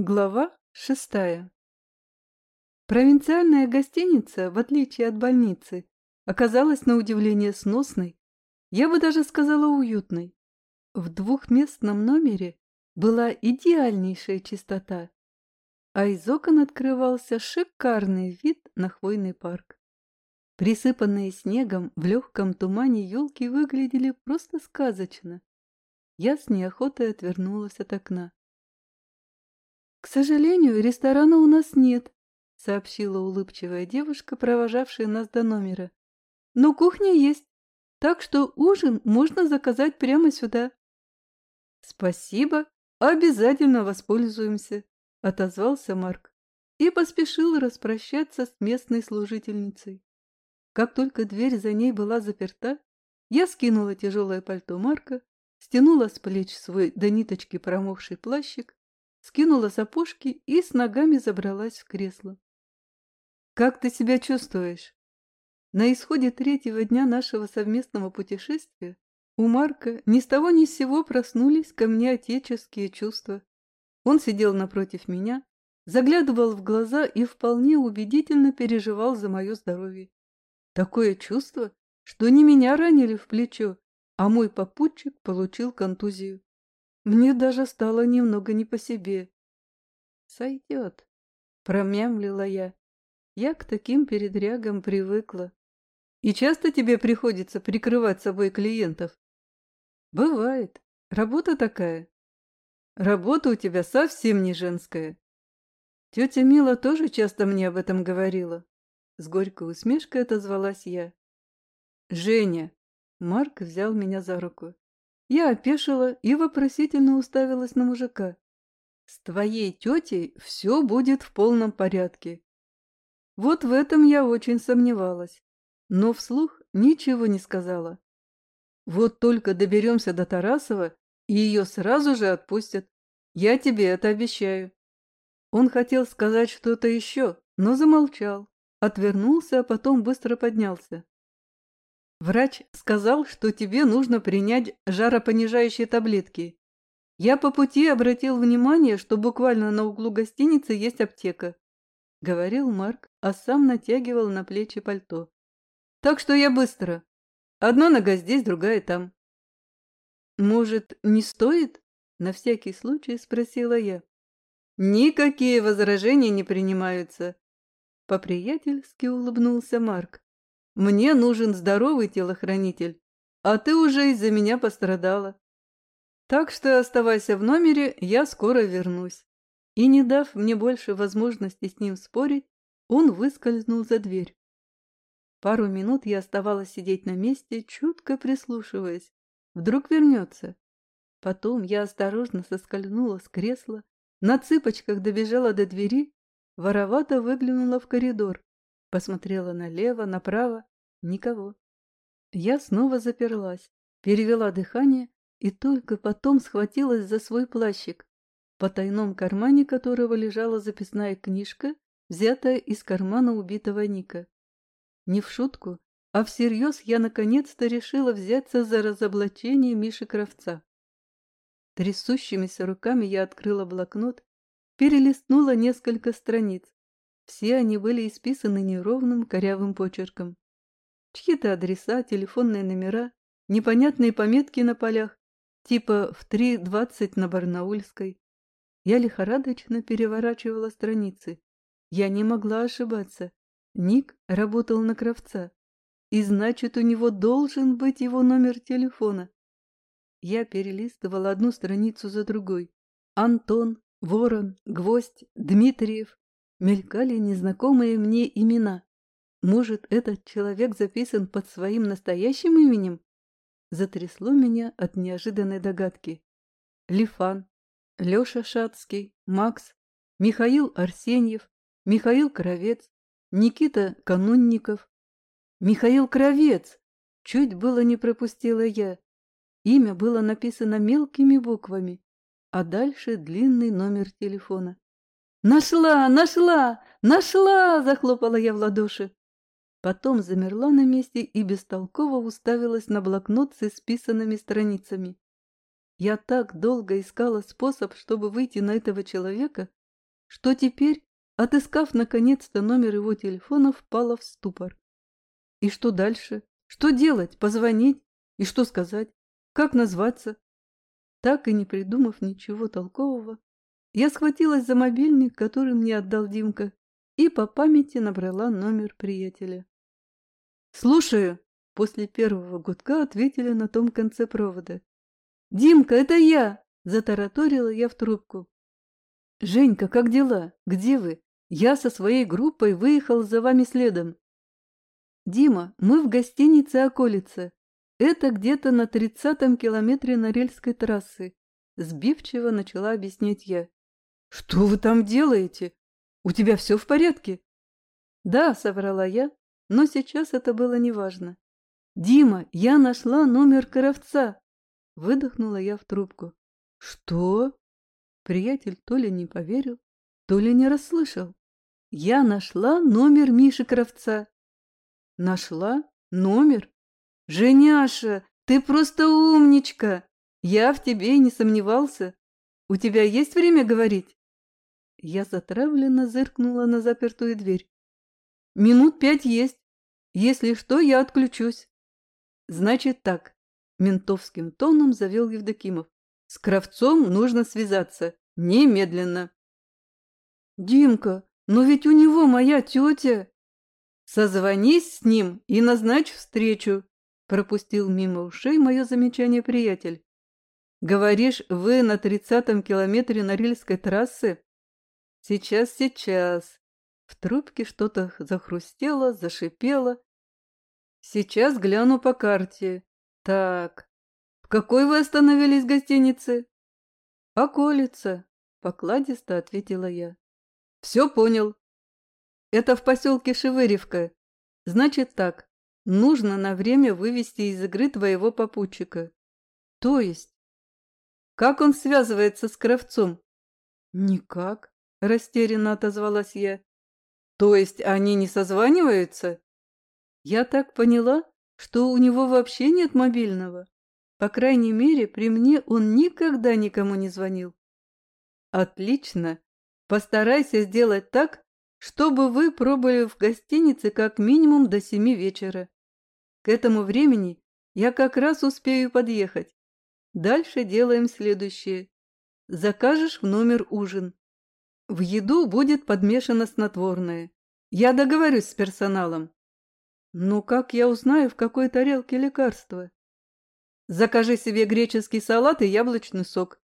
Глава шестая Провинциальная гостиница, в отличие от больницы, оказалась на удивление сносной, я бы даже сказала уютной. В двухместном номере была идеальнейшая чистота, а из окон открывался шикарный вид на хвойный парк. Присыпанные снегом в легком тумане елки выглядели просто сказочно. Я с неохотой отвернулась от окна. «К сожалению, ресторана у нас нет», — сообщила улыбчивая девушка, провожавшая нас до номера. «Но кухня есть, так что ужин можно заказать прямо сюда». «Спасибо, обязательно воспользуемся», — отозвался Марк и поспешил распрощаться с местной служительницей. Как только дверь за ней была заперта, я скинула тяжелое пальто Марка, стянула с плеч свой до ниточки промокший плащик скинула сапожки и с ногами забралась в кресло. «Как ты себя чувствуешь?» На исходе третьего дня нашего совместного путешествия у Марка ни с того ни с сего проснулись ко мне отеческие чувства. Он сидел напротив меня, заглядывал в глаза и вполне убедительно переживал за мое здоровье. Такое чувство, что не меня ранили в плечо, а мой попутчик получил контузию. Мне даже стало немного не по себе. «Сойдет», — промямлила я. Я к таким передрягам привыкла. И часто тебе приходится прикрывать собой клиентов? Бывает. Работа такая. Работа у тебя совсем не женская. Тетя Мила тоже часто мне об этом говорила. С горькой усмешкой отозвалась я. Женя. Марк взял меня за руку. Я опешила и вопросительно уставилась на мужика. «С твоей тетей все будет в полном порядке». Вот в этом я очень сомневалась, но вслух ничего не сказала. Вот только доберемся до Тарасова, и ее сразу же отпустят. Я тебе это обещаю. Он хотел сказать что-то еще, но замолчал, отвернулся, а потом быстро поднялся. Врач сказал, что тебе нужно принять жаропонижающие таблетки. Я по пути обратил внимание, что буквально на углу гостиницы есть аптека. Говорил Марк, а сам натягивал на плечи пальто. Так что я быстро. Одна нога здесь, другая там. Может, не стоит? На всякий случай спросила я. Никакие возражения не принимаются. По-приятельски улыбнулся Марк. Мне нужен здоровый телохранитель, а ты уже из-за меня пострадала. Так что оставайся в номере, я скоро вернусь. И не дав мне больше возможности с ним спорить, он выскользнул за дверь. Пару минут я оставалась сидеть на месте, чутко прислушиваясь. Вдруг вернется. Потом я осторожно соскользнула с кресла, на цыпочках добежала до двери, воровато выглянула в коридор, посмотрела налево, направо Никого. Я снова заперлась, перевела дыхание и только потом схватилась за свой плащик, по тайном кармане которого лежала записная книжка, взятая из кармана убитого Ника. Не в шутку, а всерьез я наконец-то решила взяться за разоблачение Миши Кравца. Трясущимися руками я открыла блокнот, перелистнула несколько страниц. Все они были исписаны неровным корявым почерком. Чьи-то адреса, телефонные номера, непонятные пометки на полях, типа в 3.20 на Барнаульской. Я лихорадочно переворачивала страницы. Я не могла ошибаться. Ник работал на Кравца. И значит, у него должен быть его номер телефона. Я перелистывала одну страницу за другой. Антон, Ворон, Гвоздь, Дмитриев. Мелькали незнакомые мне имена. Может, этот человек записан под своим настоящим именем? Затрясло меня от неожиданной догадки. Лифан, Леша Шацкий, Макс, Михаил Арсеньев, Михаил Кровец, Никита Канунников. Михаил Кровец! Чуть было не пропустила я. Имя было написано мелкими буквами, а дальше длинный номер телефона. «Нашла! Нашла! Нашла!» – захлопала я в ладоши. Потом замерла на месте и бестолково уставилась на блокнот с исписанными страницами. Я так долго искала способ, чтобы выйти на этого человека, что теперь, отыскав наконец-то номер его телефона, впала в ступор. И что дальше? Что делать? Позвонить? И что сказать? Как назваться? Так и не придумав ничего толкового, я схватилась за мобильник, который мне отдал Димка, и по памяти набрала номер приятеля. «Слушаю!» — после первого гудка ответили на том конце провода. «Димка, это я!» — затараторила я в трубку. «Женька, как дела? Где вы? Я со своей группой выехал за вами следом». «Дима, мы в гостинице «Околица». Это где-то на тридцатом километре Норильской трассы», — сбивчиво начала объяснять я. «Что вы там делаете? У тебя все в порядке?» «Да», — соврала я, но сейчас это было неважно. «Дима, я нашла номер Коровца!» Выдохнула я в трубку. «Что?» Приятель то ли не поверил, то ли не расслышал. «Я нашла номер Миши Кравца». «Нашла? Номер? Женяша, ты просто умничка! Я в тебе и не сомневался. У тебя есть время говорить?» Я затравленно зыркнула на запертую дверь. «Минут пять есть. Если что, я отключусь». «Значит так», — ментовским тоном завел Евдокимов. «С Кравцом нужно связаться. Немедленно». «Димка, но ведь у него моя тетя!» «Созвонись с ним и назначь встречу», — пропустил мимо ушей мое замечание приятель. «Говоришь, вы на тридцатом километре Норильской трассы?» «Сейчас, сейчас». В трубке что-то захрустело, зашипело. «Сейчас гляну по карте. Так, в какой вы остановились гостинице?» «Околица», — покладисто ответила я. «Все понял. Это в поселке Шевыревка. Значит так, нужно на время вывести из игры твоего попутчика. То есть? Как он связывается с Кравцом? Никак, растерянно отозвалась я. То есть они не созваниваются? Я так поняла, что у него вообще нет мобильного. По крайней мере, при мне он никогда никому не звонил. Отлично. Постарайся сделать так, чтобы вы пробыли в гостинице как минимум до семи вечера. К этому времени я как раз успею подъехать. Дальше делаем следующее. Закажешь в номер ужин. В еду будет подмешано снотворное. Я договорюсь с персоналом. Ну как я узнаю, в какой тарелке лекарство? Закажи себе греческий салат и яблочный сок.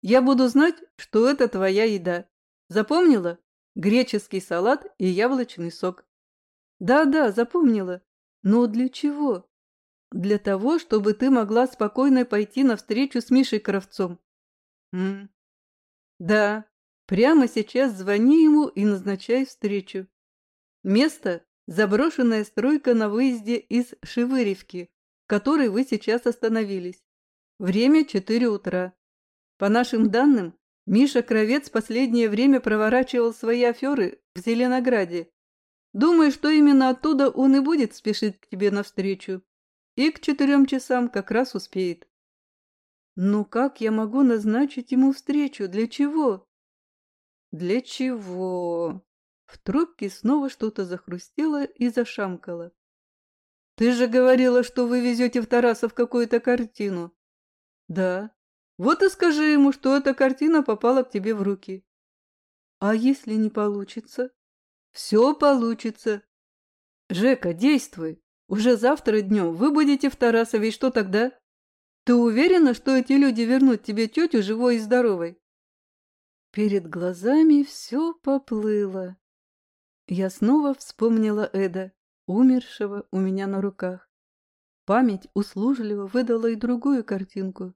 Я буду знать, что это твоя еда. Запомнила? греческий салат и яблочный сок. Да-да, запомнила. Но для чего? Для того, чтобы ты могла спокойно пойти на встречу с Мишей Кравцом. М да, прямо сейчас звони ему и назначай встречу. Место – заброшенная стройка на выезде из Шевыревки, в которой вы сейчас остановились. Время 4 утра. По нашим данным, Миша Кровец последнее время проворачивал свои аферы в Зеленограде. Думаю, что именно оттуда он и будет спешить к тебе навстречу. И к четырем часам как раз успеет. Но как я могу назначить ему встречу? Для чего? Для чего? В трубке снова что-то захрустело и зашамкало. Ты же говорила, что вы везете в Тарасов какую-то картину. Да, вот и скажи ему, что эта картина попала к тебе в руки. А если не получится? Все получится. Жека, действуй. Уже завтра днем вы будете в Тарасове, и что тогда? Ты уверена, что эти люди вернут тебе тетю живой и здоровой? Перед глазами все поплыло. Я снова вспомнила Эда, умершего у меня на руках. Память услужливо выдала и другую картинку.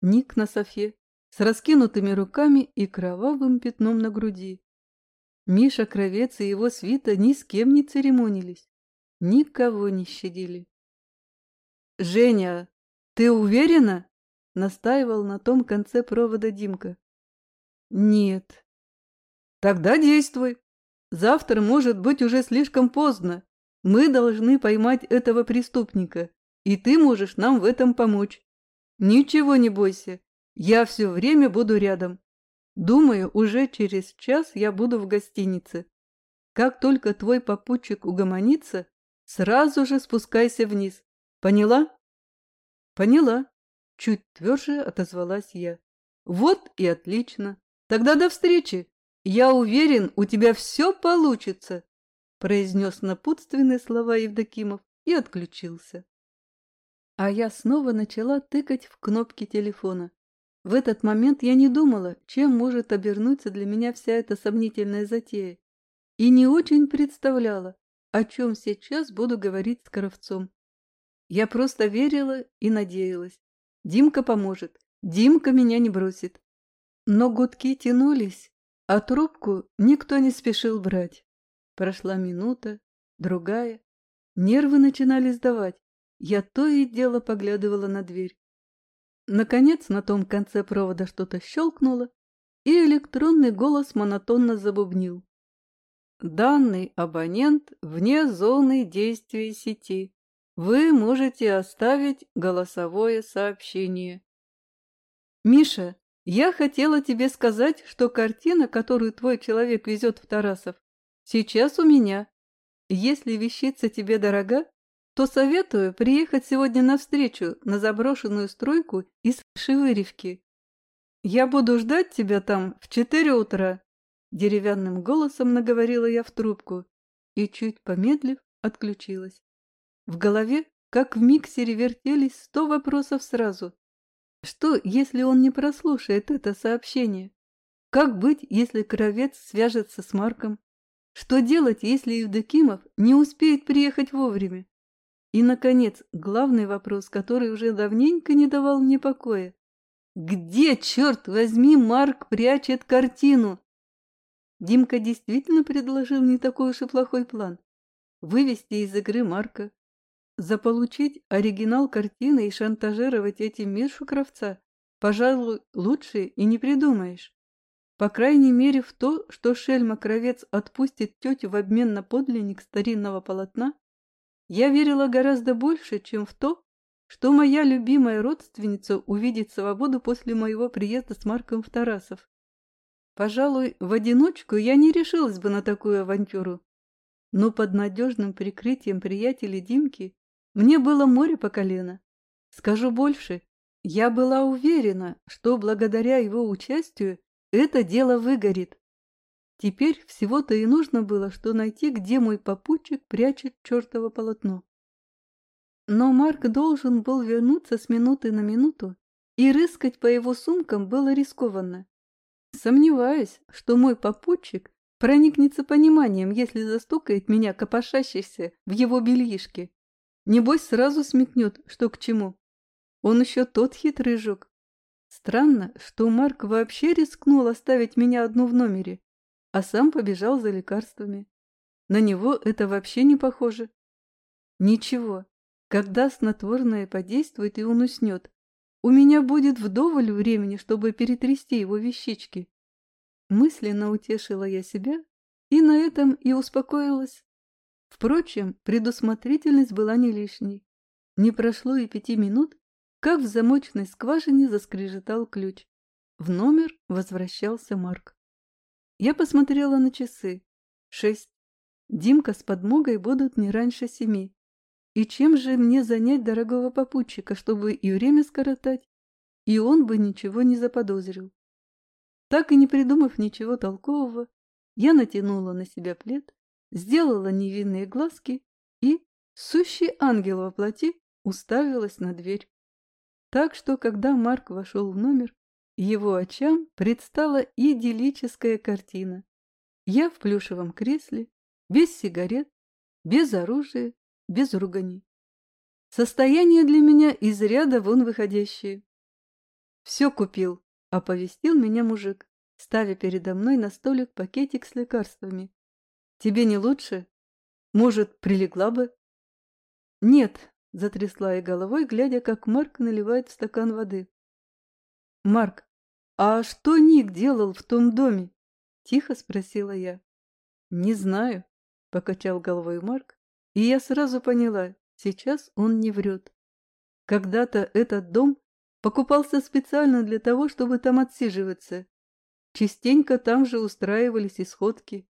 Ник на софе, с раскинутыми руками и кровавым пятном на груди. Миша Кровец и его свита ни с кем не церемонились, никого не щадили. «Женя, ты уверена?» — настаивал на том конце провода Димка. «Нет». «Тогда действуй. Завтра может быть уже слишком поздно. Мы должны поймать этого преступника, и ты можешь нам в этом помочь. Ничего не бойся, я все время буду рядом. Думаю, уже через час я буду в гостинице. Как только твой попутчик угомонится, сразу же спускайся вниз. Поняла? Поняла. Чуть тверже отозвалась я. Вот и отлично. Тогда до встречи. Я уверен, у тебя все получится, произнес напутственные слова Евдокимов и отключился. А я снова начала тыкать в кнопки телефона. В этот момент я не думала, чем может обернуться для меня вся эта сомнительная затея, и не очень представляла, о чем сейчас буду говорить с Кравцом. Я просто верила и надеялась. Димка поможет, Димка меня не бросит. Но гудки тянулись, а трубку никто не спешил брать. Прошла минута, другая. Нервы начинали сдавать. Я то и дело поглядывала на дверь. Наконец на том конце провода что-то щелкнуло, и электронный голос монотонно забубнил. Данный абонент вне зоны действия сети. Вы можете оставить голосовое сообщение. Миша, я хотела тебе сказать, что картина, которую твой человек везет в Тарасов, сейчас у меня. Если вещица тебе дорога, то советую приехать сегодня навстречу на заброшенную стройку из Шевыревки. Я буду ждать тебя там в четыре утра. Деревянным голосом наговорила я в трубку и, чуть помедлив, отключилась. В голове, как в миксере, вертелись сто вопросов сразу. Что, если он не прослушает это сообщение? Как быть, если Кровец свяжется с Марком? Что делать, если Евдокимов не успеет приехать вовремя? И, наконец, главный вопрос, который уже давненько не давал мне покоя. Где, черт возьми, Марк прячет картину? Димка действительно предложил не такой уж и плохой план. Вывести из игры Марка, заполучить оригинал картины и шантажировать этим Мишу Кравца, пожалуй, лучше и не придумаешь. По крайней мере, в то, что Шельма-Кровец отпустит тетю в обмен на подлинник старинного полотна, я верила гораздо больше, чем в то, что моя любимая родственница увидит свободу после моего приезда с Марком в Тарасов. Пожалуй, в одиночку я не решилась бы на такую авантюру, но под надежным прикрытием приятелей Димки мне было море по колено. Скажу больше, я была уверена, что благодаря его участию это дело выгорит. Теперь всего-то и нужно было, что найти, где мой попутчик прячет чертово полотно. Но Марк должен был вернуться с минуты на минуту, и рыскать по его сумкам было рискованно. Сомневаюсь, что мой попутчик проникнется пониманием, если застукает меня копошащийся в его бельишке. Небось, сразу смекнет, что к чему. Он еще тот хитрый жук. Странно, что Марк вообще рискнул оставить меня одну в номере а сам побежал за лекарствами. На него это вообще не похоже. Ничего, когда снотворное подействует и он уснет, у меня будет вдоволь времени, чтобы перетрясти его вещички. Мысленно утешила я себя и на этом и успокоилась. Впрочем, предусмотрительность была не лишней. Не прошло и пяти минут, как в замочной скважине заскрежетал ключ. В номер возвращался Марк. Я посмотрела на часы. Шесть. Димка с подмогой будут не раньше семи. И чем же мне занять дорогого попутчика, чтобы и время скоротать, и он бы ничего не заподозрил? Так и не придумав ничего толкового, я натянула на себя плед, сделала невинные глазки и, сущий ангел во плоти, уставилась на дверь. Так что, когда Марк вошел в номер, его очам предстала идиллическая картина. Я в плюшевом кресле, без сигарет, без оружия, без ругани. Состояние для меня из ряда вон выходящее. «Все купил», — оповестил меня мужик, ставя передо мной на столик пакетик с лекарствами. «Тебе не лучше? Может, прилегла бы?» «Нет», — затрясла я головой, глядя, как Марк наливает в стакан воды. «Марк, а что Ник делал в том доме?» – тихо спросила я. «Не знаю», – покачал головой Марк, и я сразу поняла, сейчас он не врет. Когда-то этот дом покупался специально для того, чтобы там отсиживаться. Частенько там же устраивались исходки.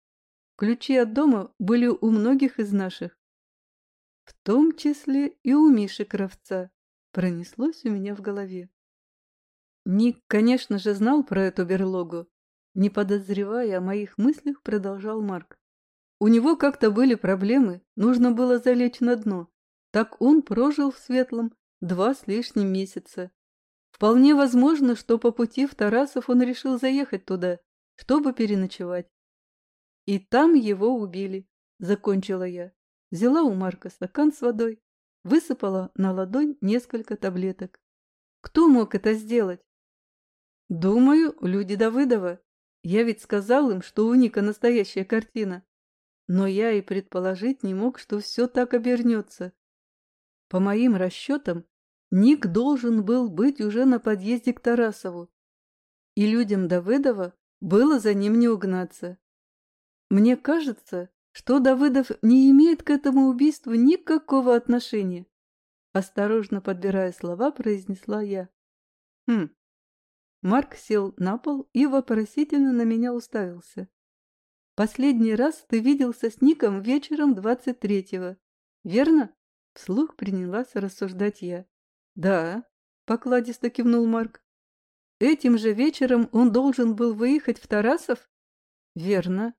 Ключи от дома были у многих из наших. В том числе и у Миши Кравца. Пронеслось у меня в голове. Ник, конечно же, знал про эту берлогу. Не подозревая о моих мыслях, продолжал Марк. У него как-то были проблемы, нужно было залечь на дно. Так он прожил в Светлом два с лишним месяца. Вполне возможно, что по пути в Тарасов он решил заехать туда, чтобы переночевать. И там его убили, закончила я. Взяла у Марка стакан с водой, высыпала на ладонь несколько таблеток. Кто мог это сделать? Думаю, люди Давыдова. Я ведь сказал им, что у Ника настоящая картина. Но я и предположить не мог, что все так обернется. По моим расчетам, Ник должен был быть уже на подъезде к Тарасову, и людям Давыдова было за ним не угнаться. Мне кажется, что Давыдов не имеет к этому убийству никакого отношения. Осторожно подбирая слова, произнесла я. Хм. Марк сел на пол и вопросительно на меня уставился. Последний раз ты виделся с Ником вечером двадцать третьего, верно? Вслух принялась рассуждать я. «Да», — покладисто кивнул Марк. «Этим же вечером он должен был выехать в Тарасов?» «Верно».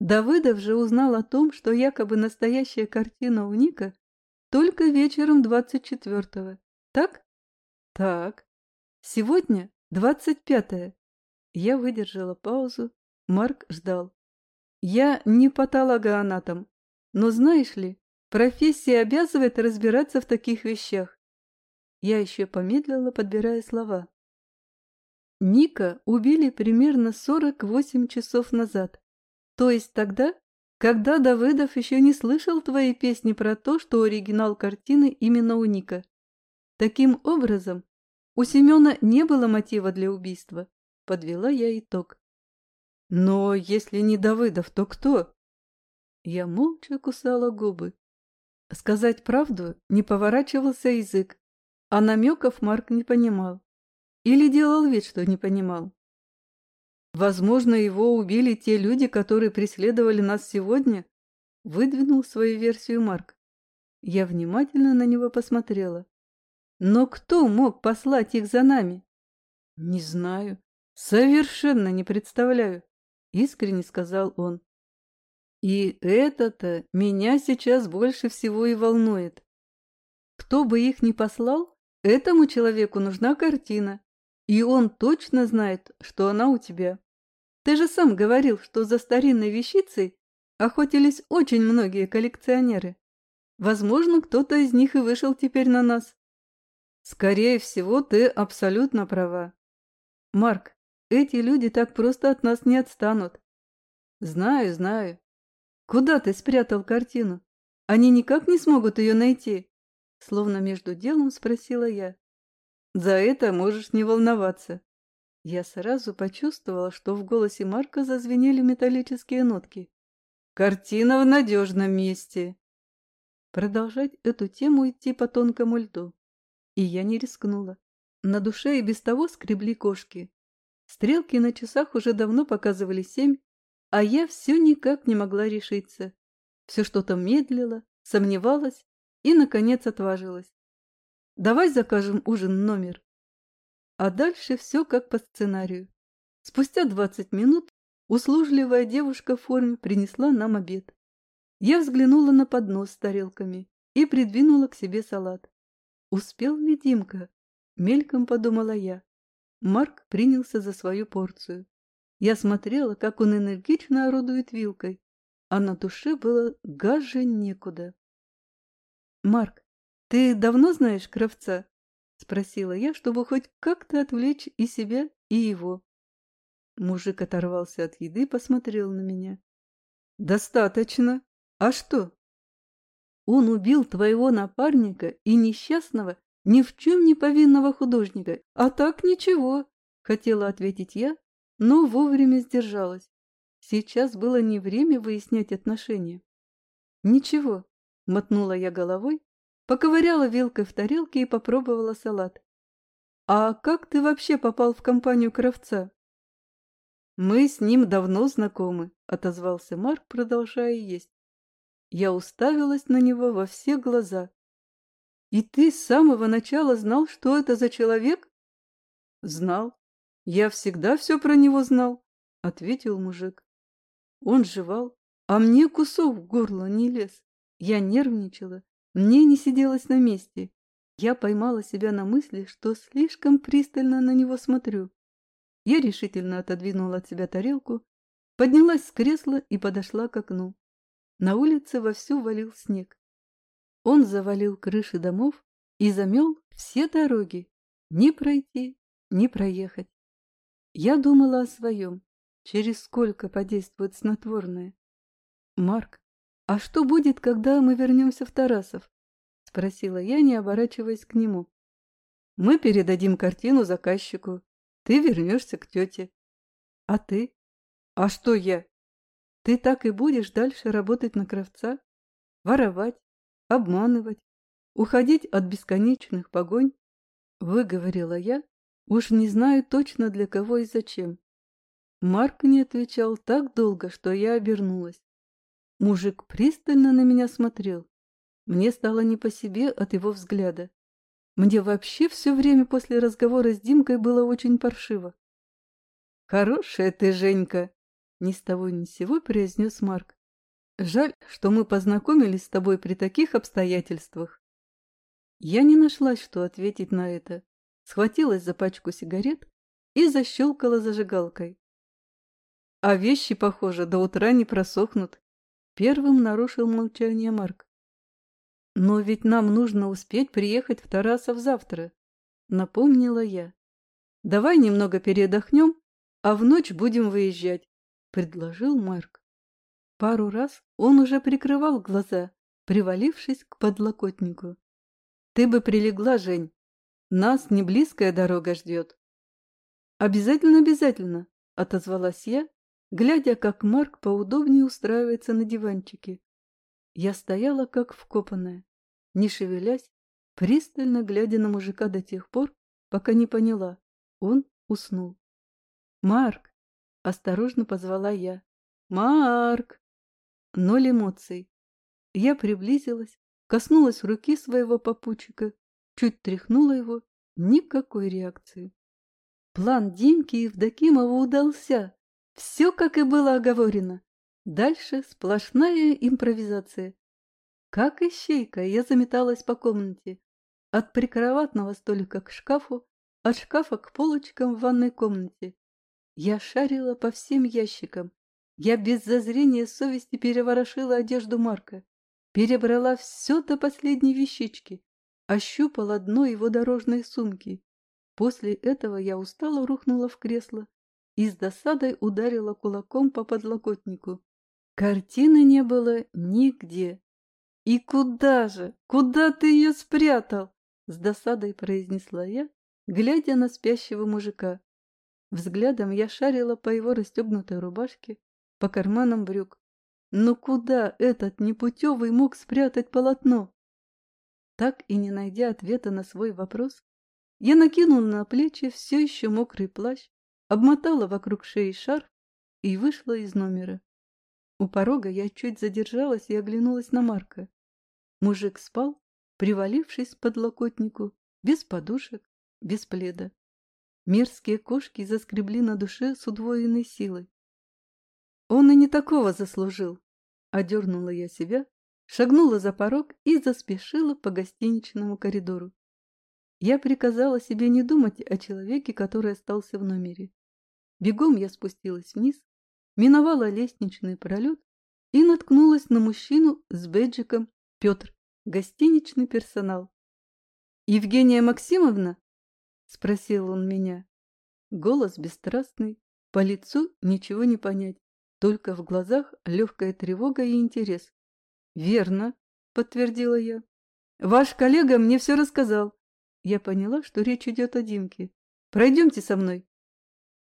Давыдов же узнал о том, что якобы настоящая картина у Ника только вечером двадцать четвертого. Так? Так. Сегодня двадцать пятое. Я выдержала паузу. Марк ждал. Я не патологоанатом, но знаешь ли, профессия обязывает разбираться в таких вещах. Я еще помедлила, подбирая слова. Ника убили примерно 48 часов назад. То есть тогда, когда Давыдов еще не слышал твоей песни про то, что оригинал картины именно у Ника. Таким образом, у Семена не было мотива для убийства. Подвела я итог. Но если не Давыдов, то кто? Я молча кусала губы. Сказать правду не поворачивался язык, а намеков Марк не понимал. Или делал вид, что не понимал. Возможно, его убили те люди, которые преследовали нас сегодня? Выдвинул свою версию Марк. Я внимательно на него посмотрела. Но кто мог послать их за нами? Не знаю. Совершенно не представляю, искренне сказал он. И это-то меня сейчас больше всего и волнует. Кто бы их ни послал, Этому человеку нужна картина, и он точно знает, что она у тебя. Ты же сам говорил, что за старинной вещицей охотились очень многие коллекционеры. Возможно, кто-то из них и вышел теперь на нас. Скорее всего, ты абсолютно права. Марк, эти люди так просто от нас не отстанут. Знаю, знаю. Куда ты спрятал картину? Они никак не смогут ее найти. Словно между делом спросила я. «За это можешь не волноваться». Я сразу почувствовала, что в голосе Марка зазвенели металлические нотки. «Картина в надежном месте». Продолжать эту тему идти по тонкому льду. И я не рискнула. На душе и без того скребли кошки. Стрелки на часах уже давно показывали семь, а я все никак не могла решиться. Все что-то медлила, сомневалась и, наконец, отважилась. «Давай закажем ужин номер». А дальше все как по сценарию. Спустя двадцать минут услужливая девушка в форме принесла нам обед. Я взглянула на поднос с тарелками и придвинула к себе салат. «Успел ли Димка?» — мельком подумала я. Марк принялся за свою порцию. Я смотрела, как он энергично орудует вилкой, а на душе было гаже некуда. «Марк, ты давно знаешь Кравца?» — спросила я, чтобы хоть как-то отвлечь и себя, и его. Мужик оторвался от еды и посмотрел на меня. «Достаточно. А что?» «Он убил твоего напарника и несчастного, ни в чем не повинного художника. А так ничего», — хотела ответить я, но вовремя сдержалась. Сейчас было не время выяснять отношения. «Ничего, Мотнула я головой, поковыряла вилкой в тарелке и попробовала салат. «А как ты вообще попал в компанию Кравца?» «Мы с ним давно знакомы», — отозвался Марк, продолжая есть. Я уставилась на него во все глаза. «И ты с самого начала знал, что это за человек?» «Знал. Я всегда все про него знал», — ответил мужик. Он жевал, а мне кусок в горло не лез. Я нервничала, мне не сиделось на месте. Я поймала себя на мысли, что слишком пристально на него смотрю. Я решительно отодвинула от себя тарелку, поднялась с кресла и подошла к окну. На улице вовсю валил снег. Он завалил крыши домов и замел все дороги. Ни пройти, ни проехать. Я думала о своем. Через сколько подействует снотворное? Марк, а что будет, когда мы вернемся в Тарасов? Спросила я, не оборачиваясь к нему. Мы передадим картину заказчику. Ты вернешься к тете. А ты? А что я? Ты так и будешь дальше работать на кровца? Воровать, обманывать, уходить от бесконечных погонь? Выговорила я, уж не знаю точно для кого и зачем. Марк не отвечал так долго, что я обернулась. Мужик пристально на меня смотрел. Мне стало не по себе от его взгляда. Мне вообще все время после разговора с Димкой было очень паршиво. «Хорошая ты, Женька!» — ни с того ни с сего произнес Марк. «Жаль, что мы познакомились с тобой при таких обстоятельствах». Я не нашла, что ответить на это. Схватилась за пачку сигарет и защелкала зажигалкой. А вещи, похоже, до утра не просохнут. Первым нарушил молчание Марк. Но ведь нам нужно успеть приехать в Тарасов завтра, напомнила я. Давай немного передохнем, а в ночь будем выезжать, предложил Марк. Пару раз он уже прикрывал глаза, привалившись к подлокотнику. Ты бы прилегла, Жень. Нас не близкая дорога ждет. Обязательно, обязательно, отозвалась я глядя, как Марк поудобнее устраивается на диванчике. Я стояла как вкопанная, не шевелясь, пристально глядя на мужика до тех пор, пока не поняла, он уснул. «Марк!» — осторожно позвала я. «Марк!» Ноль эмоций. Я приблизилась, коснулась руки своего попутчика, чуть тряхнула его, никакой реакции. План Димки и Евдокимова удался. Все, как и было оговорено. Дальше сплошная импровизация. Как ищейка, я заметалась по комнате. От прикроватного столика к шкафу, от шкафа к полочкам в ванной комнате. Я шарила по всем ящикам. Я без зазрения совести переворошила одежду Марка. Перебрала все до последней вещички. Ощупала дно его дорожной сумки. После этого я устало рухнула в кресло и с досадой ударила кулаком по подлокотнику. Картины не было нигде. «И куда же? Куда ты ее спрятал?» С досадой произнесла я, глядя на спящего мужика. Взглядом я шарила по его расстегнутой рубашке, по карманам брюк. Но куда этот непутевый мог спрятать полотно? Так и не найдя ответа на свой вопрос, я накинула на плечи все еще мокрый плащ, обмотала вокруг шеи шарф и вышла из номера. У порога я чуть задержалась и оглянулась на Марка. Мужик спал, привалившись под локотнику, без подушек, без пледа. Мерзкие кошки заскребли на душе с удвоенной силой. Он и не такого заслужил. Одернула я себя, шагнула за порог и заспешила по гостиничному коридору. Я приказала себе не думать о человеке, который остался в номере. Бегом я спустилась вниз, миновала лестничный пролет и наткнулась на мужчину с бэджиком Петр, гостиничный персонал. «Евгения Максимовна?» – спросил он меня. Голос бесстрастный, по лицу ничего не понять, только в глазах легкая тревога и интерес. «Верно», – подтвердила я. «Ваш коллега мне все рассказал». Я поняла, что речь идет о Димке. «Пройдемте со мной».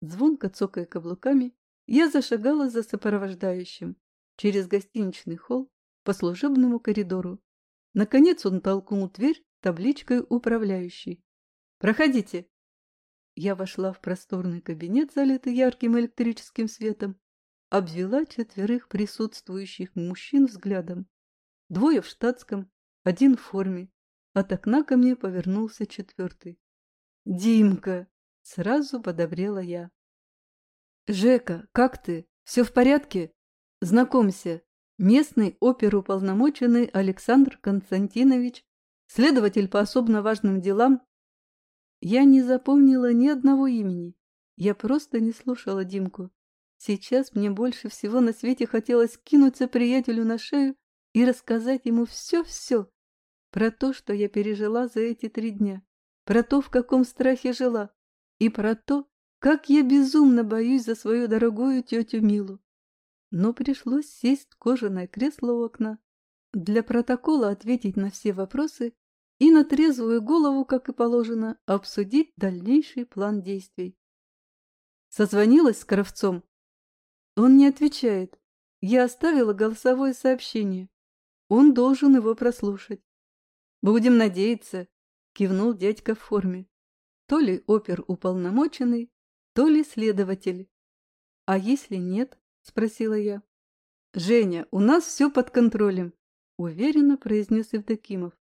Звонко цокая каблуками, я зашагала за сопровождающим через гостиничный холл по служебному коридору. Наконец он толкнул дверь табличкой «Управляющий». «Проходите!» Я вошла в просторный кабинет, залитый ярким электрическим светом, обвела четверых присутствующих мужчин взглядом. Двое в штатском, один в форме. От окна ко мне повернулся четвертый. «Димка!» — сразу подобрела я. «Жека, как ты? Все в порядке? Знакомься, местный оперуполномоченный Александр Константинович, следователь по особо важным делам я не запомнила ни одного имени. Я просто не слушала Димку. Сейчас мне больше всего на свете хотелось кинуться приятелю на шею и рассказать ему все-все про то, что я пережила за эти три дня, про то, в каком страхе жила, и про то, как я безумно боюсь за свою дорогую тетю Милу. Но пришлось сесть в кожаное кресло у окна, для протокола ответить на все вопросы и на трезвую голову, как и положено, обсудить дальнейший план действий. Созвонилась с Кравцом. Он не отвечает. Я оставила голосовое сообщение. Он должен его прослушать. Будем надеяться, кивнул дядька в форме. То ли опер уполномоченный, то ли следователь. А если нет? Спросила я. Женя, у нас все под контролем, уверенно произнес Евдокимов.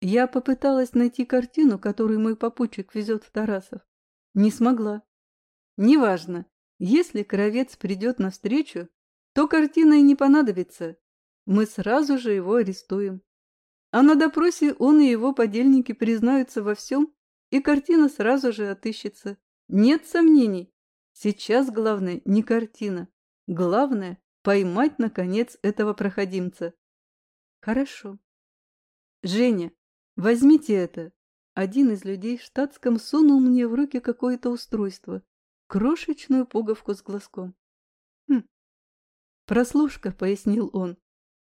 Я попыталась найти картину, которую мой попутчик везет в Тарасов. Не смогла. Неважно, если кровец придет навстречу, то картина и не понадобится. Мы сразу же его арестуем. А на допросе он и его подельники признаются во всем, и картина сразу же отыщется. Нет сомнений. Сейчас главное не картина. Главное – поймать, наконец, этого проходимца. Хорошо. Женя, Возьмите это. Один из людей в штатском сунул мне в руки какое-то устройство, крошечную пуговку с глазком. Хм. Прослушка, пояснил он.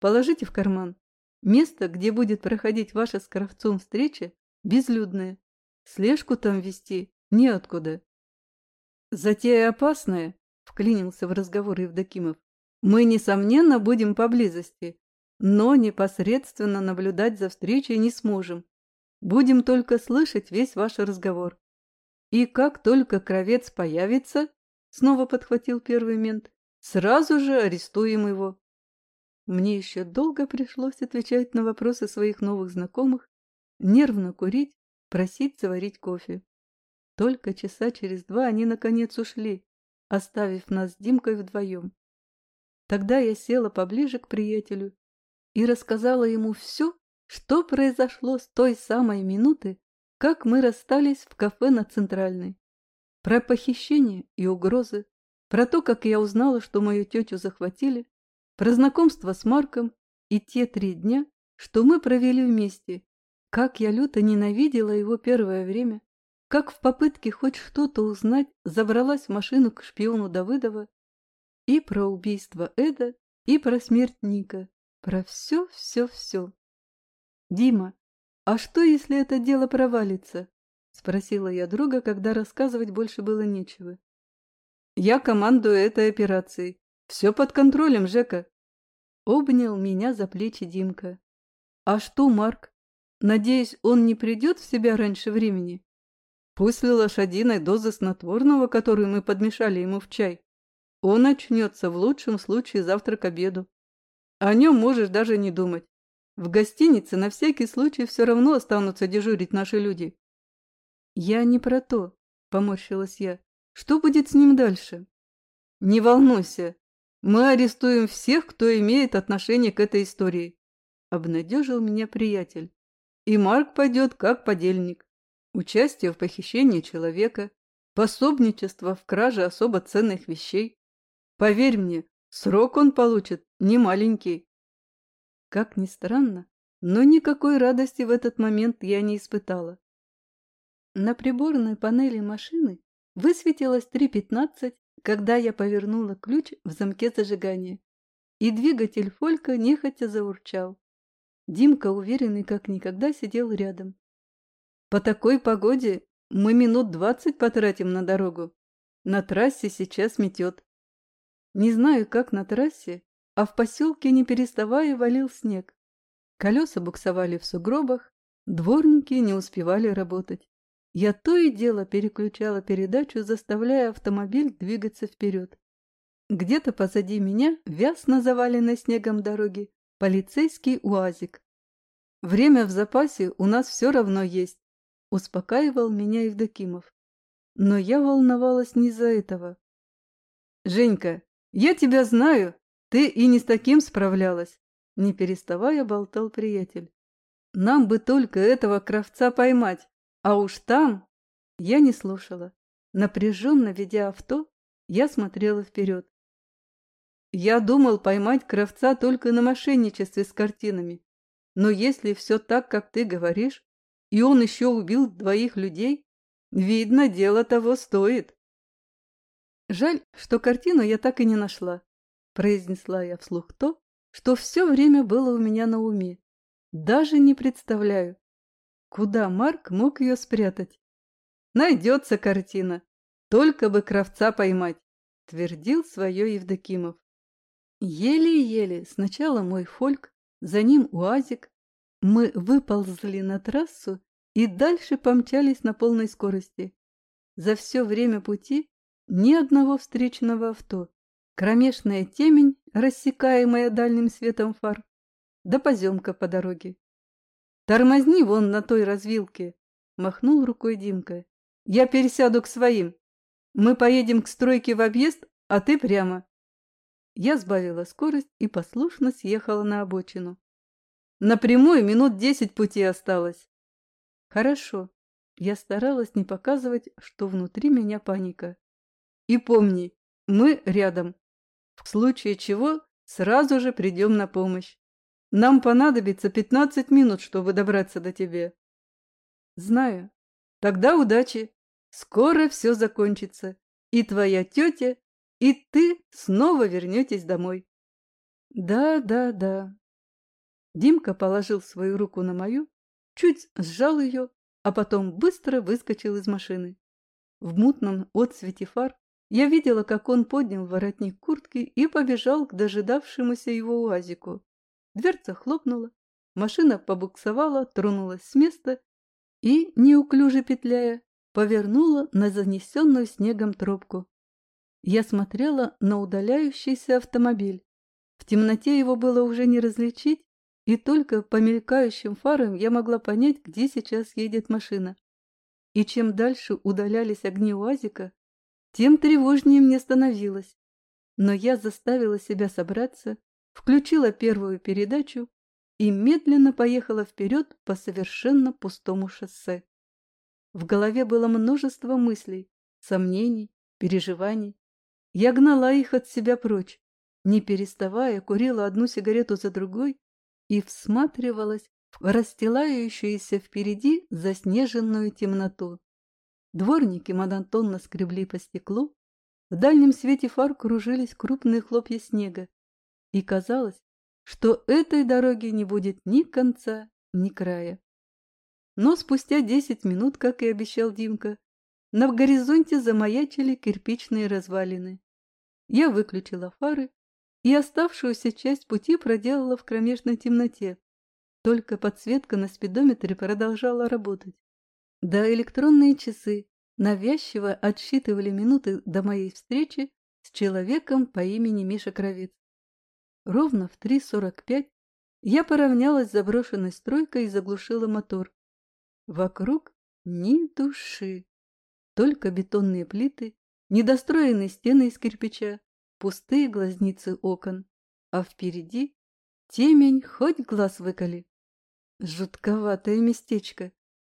Положите в карман. Место, где будет проходить ваша с Кравцом встреча, безлюдное. Слежку там вести неоткуда. Затея опасная, вклинился в разговор Евдокимов. Мы, несомненно, будем поблизости, но непосредственно наблюдать за встречей не сможем. Будем только слышать весь ваш разговор. И как только кровец появится, снова подхватил первый мент, сразу же арестуем его. Мне еще долго пришлось отвечать на вопросы своих новых знакомых, нервно курить, просить заварить кофе. Только часа через два они наконец ушли, оставив нас с Димкой вдвоем. Тогда я села поближе к приятелю и рассказала ему все, что произошло с той самой минуты, как мы расстались в кафе на Центральной. Про похищение и угрозы, про то, как я узнала, что мою тетю захватили, про знакомство с Марком и те три дня, что мы провели вместе, как я люто ненавидела его первое время, как в попытке хоть что-то узнать забралась в машину к шпиону Давыдова, и про убийство Эда, и про смерть Ника, про все-все-все. «Дима, а что, если это дело провалится?» — спросила я друга, когда рассказывать больше было нечего. «Я командую этой операцией. Все под контролем, Жека!» Обнял меня за плечи Димка. «А что, Марк? Надеюсь, он не придет в себя раньше времени?» После лошадиной дозы снотворного, которую мы подмешали ему в чай, он очнется в лучшем случае завтра к обеду. О нем можешь даже не думать. В гостинице на всякий случай все равно останутся дежурить наши люди. Я не про то, поморщилась я. Что будет с ним дальше? Не волнуйся. Мы арестуем всех, кто имеет отношение к этой истории. Обнадежил меня приятель. И Марк пойдет как подельник. Участие в похищении человека, пособничество в краже особо ценных вещей. Поверь мне, Срок он получит не маленький. Как ни странно, но никакой радости в этот момент я не испытала. На приборной панели машины высветилось 3.15, когда я повернула ключ в замке зажигания, и двигатель Фолька нехотя заурчал. Димка, уверенный как никогда, сидел рядом. «По такой погоде мы минут двадцать потратим на дорогу. На трассе сейчас метет. Не знаю, как на трассе, а в поселке не переставая валил снег. Колеса буксовали в сугробах, дворники не успевали работать. Я то и дело переключала передачу, заставляя автомобиль двигаться вперед. Где-то позади меня, вяз на заваленной снегом дороге, полицейский уазик. Время в запасе у нас все равно есть, успокаивал меня Евдокимов. Но я волновалась не из-за этого. «Женька, я тебя знаю, ты и не с таким справлялась», не переставая болтал приятель. «Нам бы только этого кровца поймать, а уж там...» Я не слушала. Напряженно ведя авто, я смотрела вперед. Я думал поймать кровца только на мошенничестве с картинами. Но если все так, как ты говоришь, и он еще убил двоих людей, видно, дело того стоит. Жаль, что картину я так и не нашла, произнесла я вслух то, что все время было у меня на уме. Даже не представляю, куда Марк мог ее спрятать. Найдется картина, только бы кровца поймать, твердил свое Евдокимов. Еле-еле сначала мой фольк, за ним УАЗик. Мы выползли на трассу и дальше помчались на полной скорости. За все время пути ни одного встречного авто. Кромешная темень, рассекаемая дальним светом фар, да поземка по дороге. «Тормозни вон на той развилке!» — махнул рукой Димка. «Я пересяду к своим. Мы поедем к стройке в объезд, а ты прямо». Я сбавила скорость и послушно съехала на обочину. Напрямую минут десять пути осталось. Хорошо. Я старалась не показывать, что внутри меня паника. И помни, мы рядом. В случае чего сразу же придем на помощь. Нам понадобится пятнадцать минут, чтобы добраться до тебя. Знаю. Тогда удачи. Скоро все закончится. И твоя тетя, и ты снова вернетесь домой. Да, да, да. Димка положил свою руку на мою, чуть сжал ее, а потом быстро выскочил из машины. В мутном отсвете фар я видела, как он поднял воротник куртки и побежал к дожидавшемуся его уазику. Дверца хлопнула, машина побуксовала, тронулась с места и, неуклюже петляя, повернула на занесенную снегом тропку. Я смотрела на удаляющийся автомобиль. В темноте его было уже не различить, и только по мелькающим фарам я могла понять, где сейчас едет машина. И чем дальше удалялись огни УАЗика, тем тревожнее мне становилось. Но я заставила себя собраться, включила первую передачу и медленно поехала вперед по совершенно пустому шоссе. В голове было множество мыслей, сомнений, переживаний. Я гнала их от себя прочь, не переставая курила одну сигарету за другой и всматривалась в расстилающуюся впереди заснеженную темноту. Дворники монотонно скребли по стеклу, в дальнем свете фар кружились крупные хлопья снега, и казалось, что этой дороги не будет ни конца, ни края. Но спустя десять минут, как и обещал Димка, на горизонте замаячили кирпичные развалины. Я выключила фары и оставшуюся часть пути проделала в кромешной темноте. Только подсветка на спидометре продолжала работать. Да электронные часы навязчиво отсчитывали минуты до моей встречи с человеком по имени Миша Кровец. Ровно в 3.45 я поравнялась с заброшенной стройкой и заглушила мотор. Вокруг ни души, только бетонные плиты, недостроенные стены из кирпича, пустые глазницы окон, а впереди темень, хоть глаз выколи. Жутковатое местечко.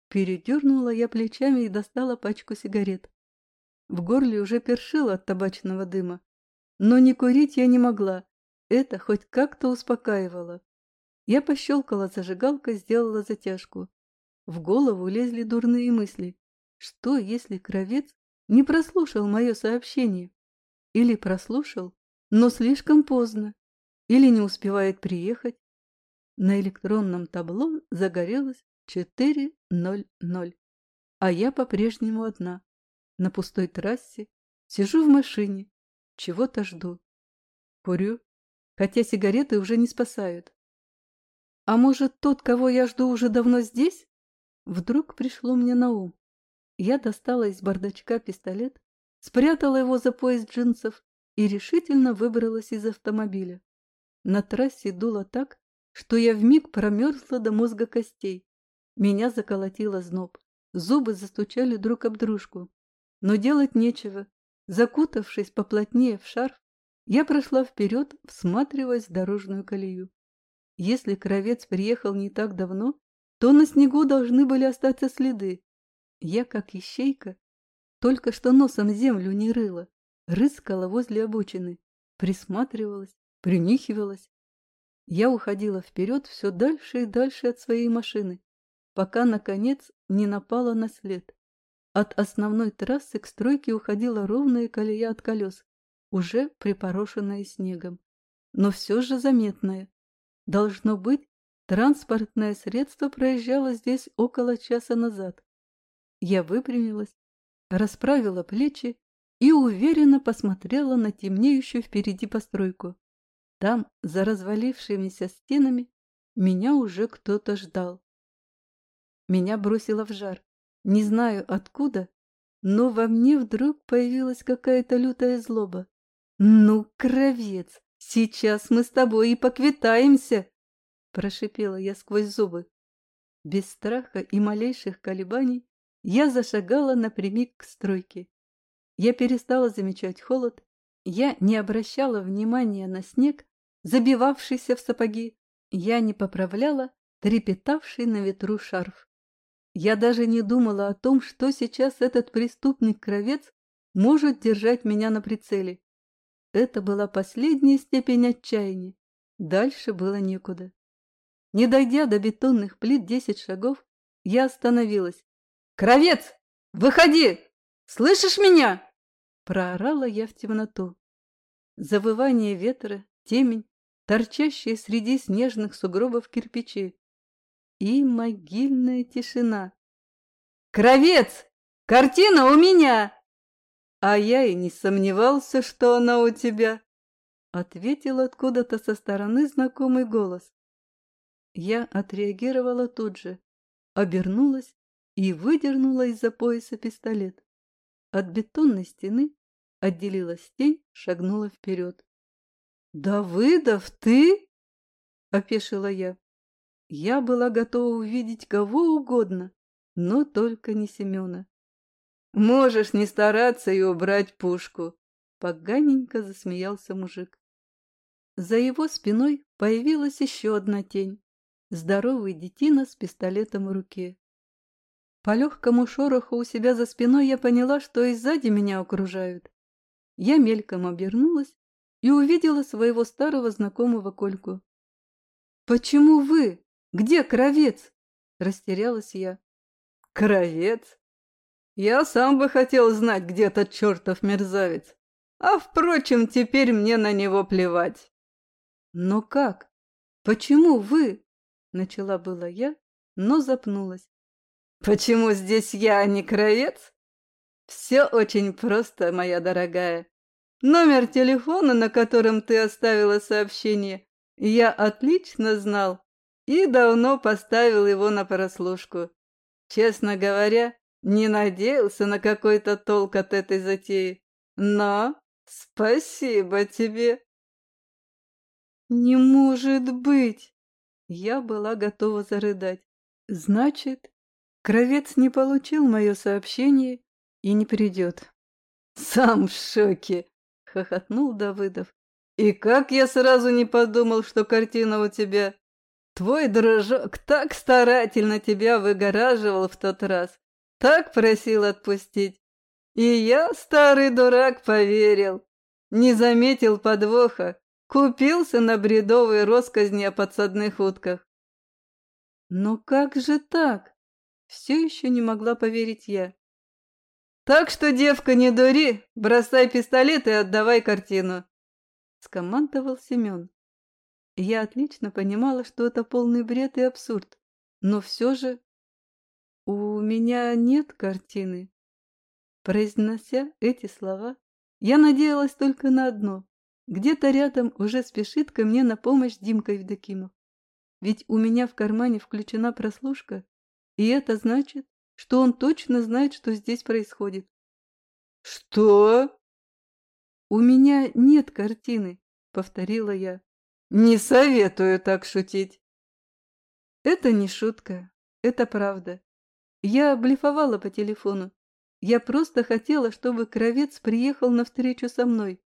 Передернула я плечами и достала пачку сигарет. В горле уже першило от табачного дыма. Но не курить я не могла. Это хоть как-то успокаивало. Я пощелкала зажигалкой, сделала затяжку. В голову лезли дурные мысли. Что, если кровец не прослушал мое сообщение? Или прослушал, но слишком поздно, или не успевает приехать. На электронном табло загорелось 4.00, а я по-прежнему одна. На пустой трассе сижу в машине, чего-то жду. Курю, хотя сигареты уже не спасают. А может, тот, кого я жду, уже давно здесь? Вдруг пришло мне на ум. Я достала из бардачка пистолет, спрятала его за пояс джинсов и решительно выбралась из автомобиля. На трассе дуло так, что я вмиг промерзла до мозга костей. Меня заколотило зноб, зубы застучали друг об дружку. Но делать нечего. Закутавшись поплотнее в шарф, я прошла вперед, всматриваясь в дорожную колею. Если кровец приехал не так давно, то на снегу должны были остаться следы. Я, как ищейка, только что носом землю не рыла, рыскала возле обочины, присматривалась, принюхивалась. Я уходила вперед все дальше и дальше от своей машины, пока, наконец, не напала на след. От основной трассы к стройке уходила ровная колея от колес, уже припорошенная снегом, но все же заметная. Должно быть, транспортное средство проезжало здесь около часа назад. Я выпрямилась, расправила плечи и уверенно посмотрела на темнеющую впереди постройку. Там, за развалившимися стенами, меня уже кто-то ждал. Меня бросило в жар. Не знаю откуда, но во мне вдруг появилась какая-то лютая злоба. «Ну, кровец, сейчас мы с тобой и поквитаемся!» Прошипела я сквозь зубы. Без страха и малейших колебаний я зашагала напрямик к стройке. Я перестала замечать холод, я не обращала внимания на снег, забивавшийся в сапоги, я не поправляла трепетавший на ветру шарф. Я даже не думала о том, что сейчас этот преступник-кровец может держать меня на прицеле. Это была последняя степень отчаяния. Дальше было некуда. Не дойдя до бетонных плит десять шагов, я остановилась. «Кровец! Выходи! Слышишь меня?» Проорала я в темноту. Завывание ветра, темень, торчащие среди снежных сугробов кирпичи и могильная тишина. «Кровец! Картина у меня!» «А я и не сомневался, что она у тебя!» Ответил откуда-то со стороны знакомый голос. Я отреагировала тут же, обернулась и выдернула из-за пояса пистолет. От бетонной стены отделилась тень, шагнула вперед. «Давыдов, ты?» — опешила я. Я была готова увидеть кого угодно, но только не Семена. «Можешь не стараться и убрать пушку!» Поганенько засмеялся мужик. За его спиной появилась еще одна тень. Здоровый детина с пистолетом в руке. По легкому шороху у себя за спиной я поняла, что и сзади меня окружают. Я мельком обернулась и увидела своего старого знакомого Кольку. «Почему вы? Где кровец?» – растерялась я. «Кровец? Я сам бы хотел знать, где этот чертов мерзавец. А, впрочем, теперь мне на него плевать». «Но как? Почему вы?» – начала была я, но запнулась. «Почему здесь я, а не кровец?» «Все очень просто, моя дорогая. Номер телефона, на котором ты оставила сообщение, я отлично знал и давно поставил его на прослушку. Честно говоря, не надеялся на какой-то толк от этой затеи. Но спасибо тебе. Не может быть! Я была готова зарыдать. Значит, кровец не получил мое сообщение и не придет. Сам в шоке, хохотнул Давыдов. И как я сразу не подумал, что картина у тебя Твой дружок так старательно тебя выгораживал в тот раз, так просил отпустить. И я, старый дурак, поверил. Не заметил подвоха, купился на бредовые росказни о подсадных утках. Но как же так? Все еще не могла поверить я. Так что, девка, не дури, бросай пистолет и отдавай картину. Скомандовал Семен. Я отлично понимала, что это полный бред и абсурд, но все же... «У меня нет картины». Произнося эти слова, я надеялась только на одно. Где-то рядом уже спешит ко мне на помощь Димка Евдокимов. Ведь у меня в кармане включена прослушка, и это значит, что он точно знает, что здесь происходит. «Что?» «У меня нет картины», — повторила я. «Не советую так шутить». «Это не шутка, это правда. Я блефовала по телефону. Я просто хотела, чтобы Кровец приехал навстречу со мной.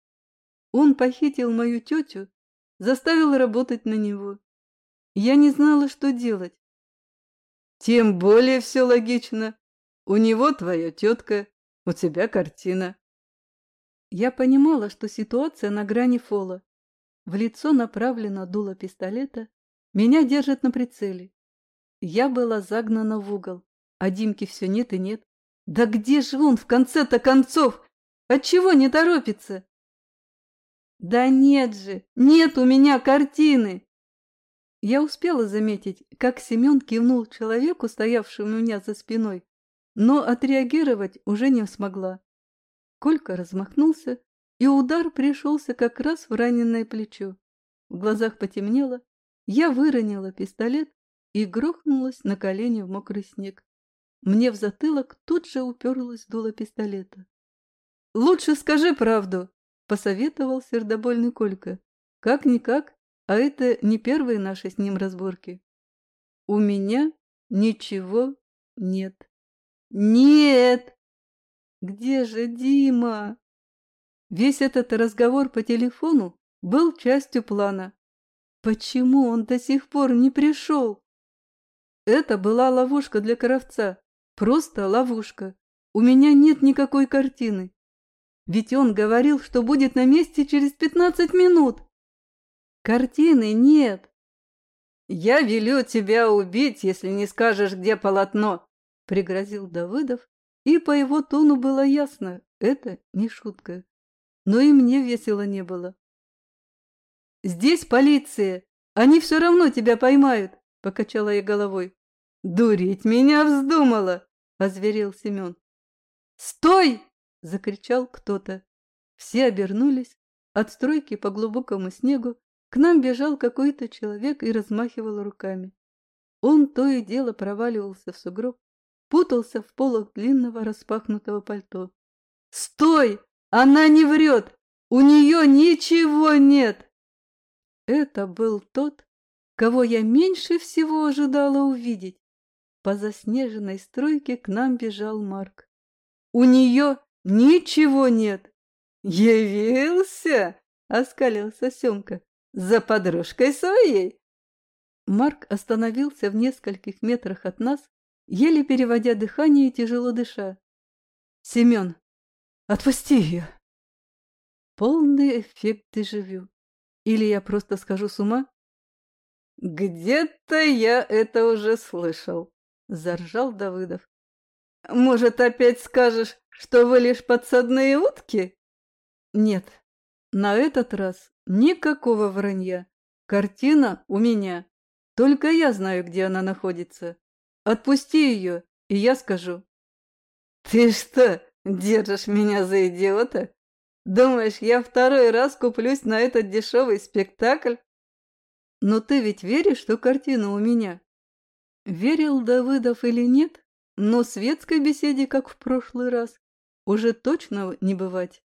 Он похитил мою тетю, заставил работать на него. Я не знала, что делать. Тем более все логично. У него твоя тетка, у тебя картина. Я понимала, что ситуация на грани фола. В лицо направлено дуло пистолета, меня держат на прицеле. Я была загнана в угол, а Димки все нет и нет. Да где же он в конце-то концов? Отчего не торопится? Да нет же, нет у меня картины! Я успела заметить, как Семен кивнул человеку, стоявшему у меня за спиной, но отреагировать уже не смогла. Колька размахнулся, и удар пришелся как раз в раненое плечо. В глазах потемнело, я выронила пистолет и грохнулась на колени в мокрый снег. Мне в затылок тут же уперлось дуло пистолета. «Лучше скажи правду!» — посоветовал сердобольный Колька. «Как-никак, а это не первые наши с ним разборки. У меня ничего нет». «Нет!» «Где же Дима?» Весь этот разговор по телефону был частью плана. Почему он до сих пор не пришел? Это была ловушка для Кравца. Просто ловушка. У меня нет никакой картины. Ведь он говорил, что будет на месте через пятнадцать минут. Картины нет. Я велю тебя убить, если не скажешь, где полотно, пригрозил Давыдов, и по его тону было ясно, это не шутка. Но и мне весело не было. «Здесь полиция! Они все равно тебя поймают!» – покачала я головой. «Дурить меня вздумала!» – озверел Семен. «Стой!» – закричал кто-то. Все обернулись. От стройки по глубокому снегу к нам бежал какой-то человек и размахивал руками. Он то и дело проваливался в сугроб, путался в полах длинного распахнутого пальто. «Стой! Она не врет! У нее ничего нет!» Это был тот, кого я меньше всего ожидала увидеть. По заснеженной стройке к нам бежал Марк. У нее ничего нет. Явился, оскалился Семка, за подружкой своей. Марк остановился в нескольких метрах от нас, еле переводя дыхание и тяжело дыша. Семен, отпусти ее. Полный эффект дежавю. Или я просто схожу с ума? Где-то я это уже слышал. — заржал Давыдов. «Может, опять скажешь, что вы лишь подсадные утки?» «Нет, на этот раз никакого вранья. Картина у меня. Только я знаю, где она находится. Отпусти ее, и я скажу». «Ты что, держишь меня за идиота? Думаешь, я второй раз куплюсь на этот дешевый спектакль?» «Но ты ведь веришь, что картина у меня?» Верил Давыдов или нет, но светской беседе, как в прошлый раз, уже точно не бывать.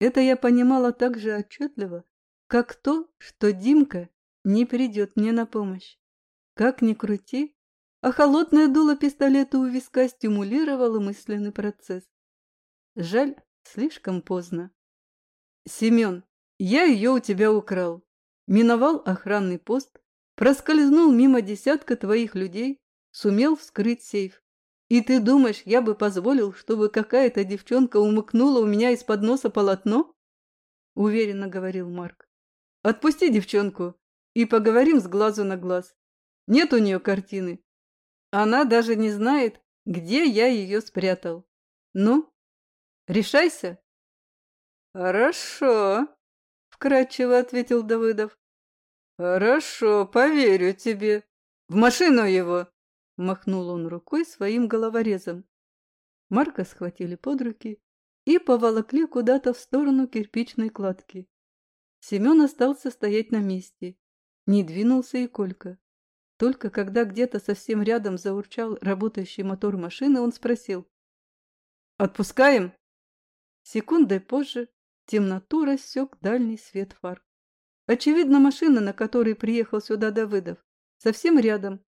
Это я понимала так же отчетливо, как то, что Димка не придет мне на помощь. Как ни крути, а холодное дуло пистолета у виска стимулировало мысленный процесс. Жаль, слишком поздно. Семен, я ее у тебя украл. Миновал охранный пост, Проскользнул мимо десятка твоих людей, сумел вскрыть сейф. И ты думаешь, я бы позволил, чтобы какая-то девчонка умыкнула у меня из-под носа полотно? Уверенно говорил Марк. Отпусти девчонку и поговорим с глазу на глаз. Нет у нее картины. Она даже не знает, где я ее спрятал. Ну, решайся. Хорошо, вкратчиво ответил Давыдов. «Хорошо, поверю тебе. В машину его!» Махнул он рукой своим головорезом. Марка схватили под руки и поволокли куда-то в сторону кирпичной кладки. Семен остался стоять на месте. Не двинулся и Колька. Только когда где-то совсем рядом заурчал работающий мотор машины, он спросил. «Отпускаем?» Секундой позже темноту рассек дальний свет фар. Очевидно, машина, на которой приехал сюда Давыдов, совсем рядом.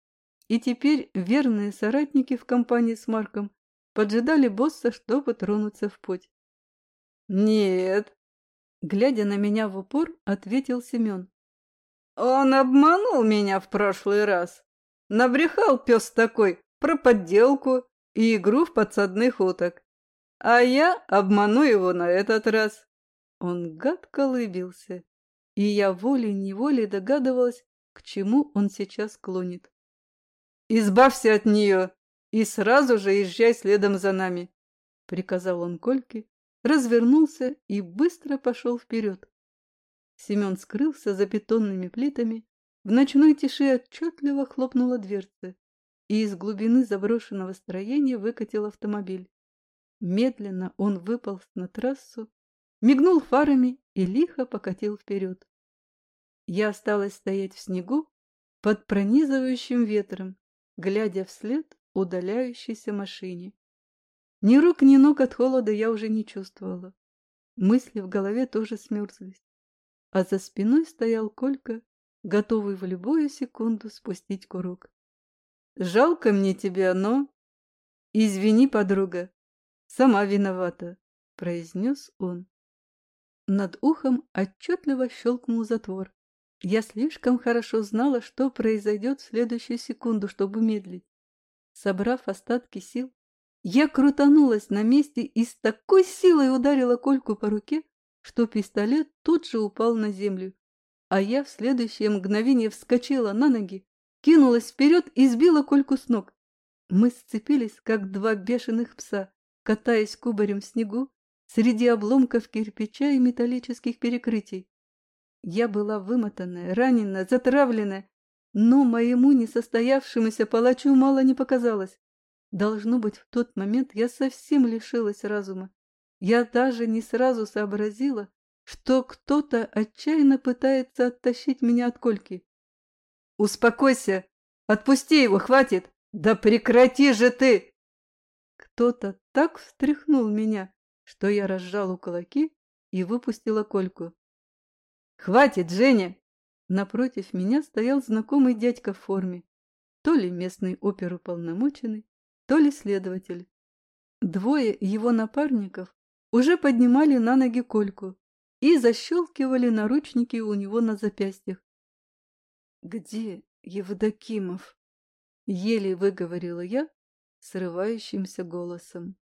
И теперь верные соратники в компании с Марком поджидали босса, чтобы тронуться в путь. «Нет», — глядя на меня в упор, ответил Семен. Он обманул меня в прошлый раз. Набрехал пес такой про подделку и игру в подсадных уток. А я обману его на этот раз. Он гадко улыбился, и я волей-неволей догадывалась, к чему он сейчас клонит. «Избавься от нее и сразу же езжай следом за нами», — приказал он Кольке, развернулся и быстро пошел вперед. Семен скрылся за бетонными плитами. В ночной тиши отчетливо хлопнула дверца, и из глубины заброшенного строения выкатил автомобиль. Медленно он выполз на трассу, мигнул фарами и лихо покатил вперед. Я осталась стоять в снегу под пронизывающим ветром, глядя вслед удаляющейся машине. Ни рук, ни ног от холода я уже не чувствовала. Мысли в голове тоже смерзлись а за спиной стоял Колька, готовый в любую секунду спустить курок. «Жалко мне тебя, но...» «Извини, подруга, сама виновата», — произнес он. Над ухом отчетливо щелкнул затвор. Я слишком хорошо знала, что произойдет в следующую секунду, чтобы медлить. Собрав остатки сил, я крутанулась на месте и с такой силой ударила Кольку по руке, что пистолет тут же упал на землю, а я в следующее мгновение вскочила на ноги, кинулась вперед и сбила Кольку с ног. Мы сцепились, как два бешеных пса, катаясь кубарем в снегу среди обломков кирпича и металлических перекрытий. Я была вымотанная, раненая, затравленная, но моему несостоявшемуся палачу мало не показалось. Должно быть, в тот момент я совсем лишилась разума. Я даже не сразу сообразила, что кто-то отчаянно пытается оттащить меня от Кольки. «Успокойся! Отпусти его, хватит! Да прекрати же ты!» Кто-то так встряхнул меня, что я разжала кулаки и выпустила Кольку. «Хватит, Женя!» Напротив меня стоял знакомый дядька в форме, то ли местный оперуполномоченный, то ли следователь. Двое его напарников уже поднимали на ноги Кольку и защелкивали наручники у него на запястьях. «Где Евдокимов?» — еле выговорила я срывающимся голосом.